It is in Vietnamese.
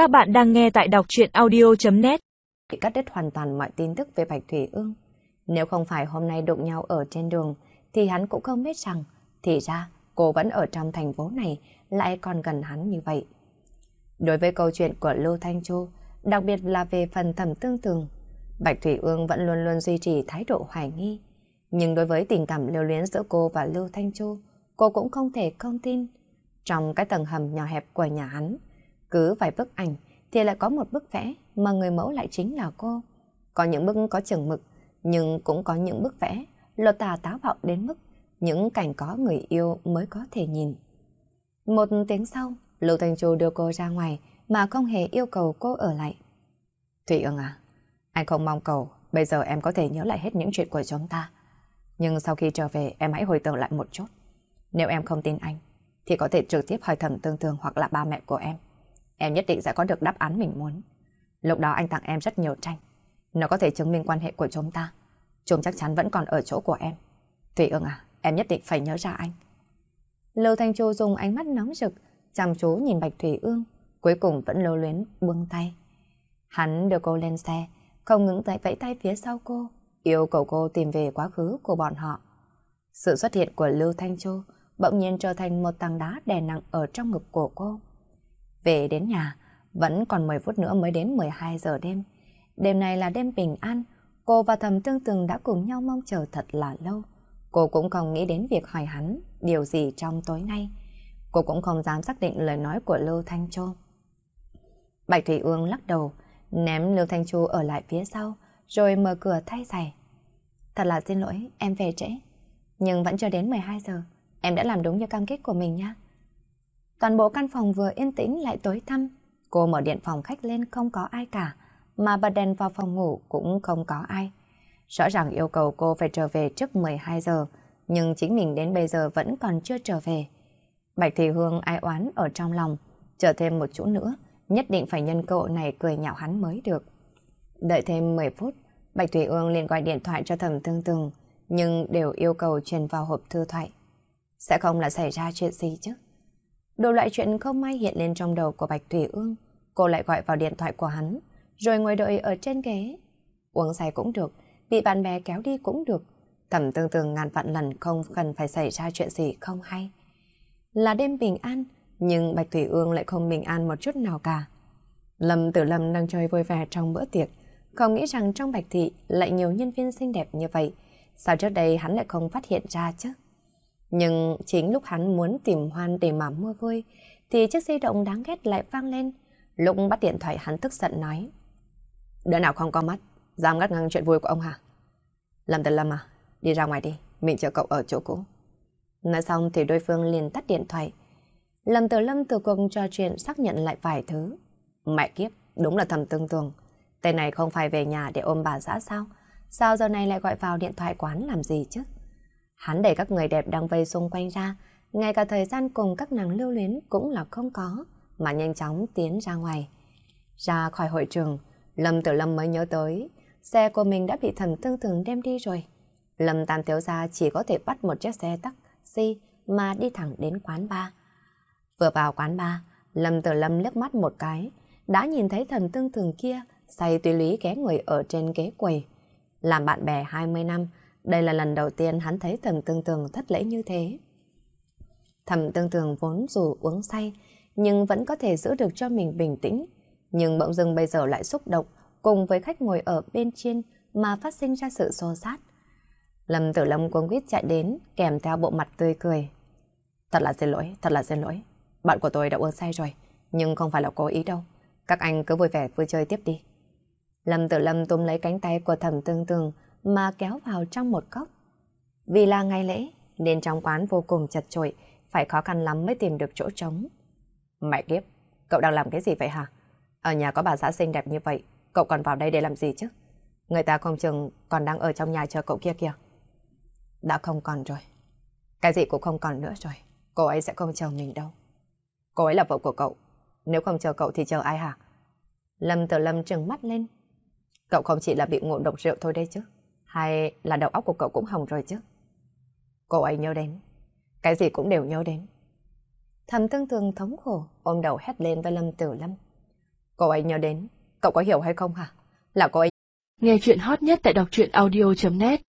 Các bạn đang nghe tại đọc chuyện audio.net Bị cắt đứt hoàn toàn mọi tin tức về Bạch Thủy Ương. Nếu không phải hôm nay đụng nhau ở trên đường, thì hắn cũng không biết rằng, thì ra cô vẫn ở trong thành phố này, lại còn gần hắn như vậy. Đối với câu chuyện của Lưu Thanh Chu, đặc biệt là về phần thẩm tương tường, Bạch Thủy Ương vẫn luôn luôn duy trì thái độ hoài nghi. Nhưng đối với tình cảm lưu luyến giữa cô và Lưu Thanh Chu, cô cũng không thể không tin. Trong cái tầng hầm nhỏ hẹp của nhà hắn, cứ vài bức ảnh thì lại có một bức vẽ mà người mẫu lại chính là cô. Có những bức có chừng mực, nhưng cũng có những bức vẽ lột tà táo bạo đến mức những cảnh có người yêu mới có thể nhìn. Một tiếng sau, Lưu Thanh Chu đưa cô ra ngoài mà không hề yêu cầu cô ở lại. Thủy ương à, anh không mong cầu bây giờ em có thể nhớ lại hết những chuyện của chúng ta. Nhưng sau khi trở về em hãy hồi tưởng lại một chút. Nếu em không tin anh, thì có thể trực tiếp hỏi thẩm tương tương hoặc là ba mẹ của em. Em nhất định sẽ có được đáp án mình muốn. Lúc đó anh tặng em rất nhiều tranh. Nó có thể chứng minh quan hệ của chúng ta. Chúng chắc chắn vẫn còn ở chỗ của em. Thủy ương à, em nhất định phải nhớ ra anh. Lưu Thanh Chu dùng ánh mắt nóng rực, chăm chú nhìn Bạch Thủy Ương, cuối cùng vẫn lưu luyến buông tay. Hắn đưa cô lên xe, không ngừng tay vẫy tay phía sau cô, yêu cầu cô tìm về quá khứ của bọn họ. Sự xuất hiện của Lưu Thanh Chu bỗng nhiên trở thành một tảng đá đè nặng ở trong ngực của cô. Về đến nhà, vẫn còn 10 phút nữa mới đến 12 giờ đêm. Đêm này là đêm bình an, cô và thầm tương từng đã cùng nhau mong chờ thật là lâu. Cô cũng không nghĩ đến việc hỏi hắn điều gì trong tối nay. Cô cũng không dám xác định lời nói của Lưu Thanh Châu. Bạch Thủy Ương lắc đầu, ném Lưu Thanh Chu ở lại phía sau, rồi mở cửa thay giày. Thật là xin lỗi, em về trễ. Nhưng vẫn chưa đến 12 giờ, em đã làm đúng như cam kết của mình nha. Toàn bộ căn phòng vừa yên tĩnh lại tối tăm. Cô mở điện phòng khách lên không có ai cả, mà bật đèn vào phòng ngủ cũng không có ai. Rõ ràng yêu cầu cô phải trở về trước 12 giờ, nhưng chính mình đến bây giờ vẫn còn chưa trở về. Bạch Thị Hương ai oán ở trong lòng, chờ thêm một chút nữa, nhất định phải nhân cơ hội này cười nhạo hắn mới được. Đợi thêm 10 phút, Bạch Thủy Ương liền gọi điện thoại cho thẩm tương tường, nhưng đều yêu cầu truyền vào hộp thư thoại. Sẽ không là xảy ra chuyện gì chứ? Đồ loại chuyện không may hiện lên trong đầu của Bạch Thủy Ương. Cô lại gọi vào điện thoại của hắn, rồi ngồi đợi ở trên ghế. Uống say cũng được, bị bạn bè kéo đi cũng được. Thẩm tương tương ngàn vạn lần không cần phải xảy ra chuyện gì không hay. Là đêm bình an, nhưng Bạch Thủy Ương lại không bình an một chút nào cả. Lâm Tử Lâm đang chơi vui vẻ trong bữa tiệc, không nghĩ rằng trong Bạch Thị lại nhiều nhân viên xinh đẹp như vậy. Sao trước đây hắn lại không phát hiện ra chứ? Nhưng chính lúc hắn muốn tìm hoan để mà mua vui, thì chiếc di động đáng ghét lại vang lên. Lúc bắt điện thoại hắn tức giận nói. Đứa nào không có mắt, dám ngắt ngang chuyện vui của ông hả? Lâm Tử Lâm à, đi ra ngoài đi, mình chờ cậu ở chỗ cũ. Nói xong thì đối phương liền tắt điện thoại. Lâm Tử Lâm từ cuộc trò chuyện xác nhận lại vài thứ. Mẹ kiếp, đúng là thầm tương tường. Tên này không phải về nhà để ôm bà xã sao? Sao giờ này lại gọi vào điện thoại quán làm gì chứ? Hắn đẩy các người đẹp đang vây xung quanh ra, ngay cả thời gian cùng các nàng lưu luyến cũng là không có, mà nhanh chóng tiến ra ngoài. Ra khỏi hội trường, Lâm Tử Lâm mới nhớ tới, xe của mình đã bị thần tương thường đem đi rồi. Lâm Tam Thiếu Gia chỉ có thể bắt một chiếc xe taxi mà đi thẳng đến quán bar. Vừa vào quán bar, Lâm Tử Lâm liếc mắt một cái, đã nhìn thấy thần tương thường kia say tùy lý ghé người ở trên ghế quầy. Làm bạn bè 20 năm, đây là lần đầu tiên hắn thấy thầm tương tường thất lễ như thế. Thầm tương tường vốn dù uống say, nhưng vẫn có thể giữ được cho mình bình tĩnh. Nhưng bỗng dưng bây giờ lại xúc động, cùng với khách ngồi ở bên trên mà phát sinh ra sự xô sát. Lâm Tử Lâm cuống quýt chạy đến, kèm theo bộ mặt tươi cười. Thật là xin lỗi, thật là xin lỗi. Bạn của tôi đã uống say rồi, nhưng không phải là cố ý đâu. Các anh cứ vui vẻ vui chơi tiếp đi. Lâm Tử Lâm túm lấy cánh tay của thầm tương tường, mà kéo vào trong một cốc. Vì là ngày lễ, nên trong quán vô cùng chật chội, phải khó khăn lắm mới tìm được chỗ trống. Mẹ kiếp, cậu đang làm cái gì vậy hả? Ở nhà có bà xã xinh đẹp như vậy, cậu còn vào đây để làm gì chứ? Người ta không chừng còn đang ở trong nhà chờ cậu kia kìa. Đã không còn rồi. Cái gì cũng không còn nữa rồi. Cô ấy sẽ không chờ mình đâu. Cô ấy là vợ của cậu. Nếu không chờ cậu thì chờ ai hả? Lâm Tử Lâm trừng mắt lên. Cậu không chỉ là bị ngộ độc rượu thôi đấy chứ. Hay là đầu óc của cậu cũng hỏng rồi chứ? Cô ấy nhớ đến. Cái gì cũng đều nhớ đến. Thầm tương thường thống khổ, ôm đầu hét lên với Lâm Tử Lâm. Cô ấy nhớ đến, cậu có hiểu hay không hả? Là cô ấy. Nghe chuyện hot nhất tại đọc truyện audio.net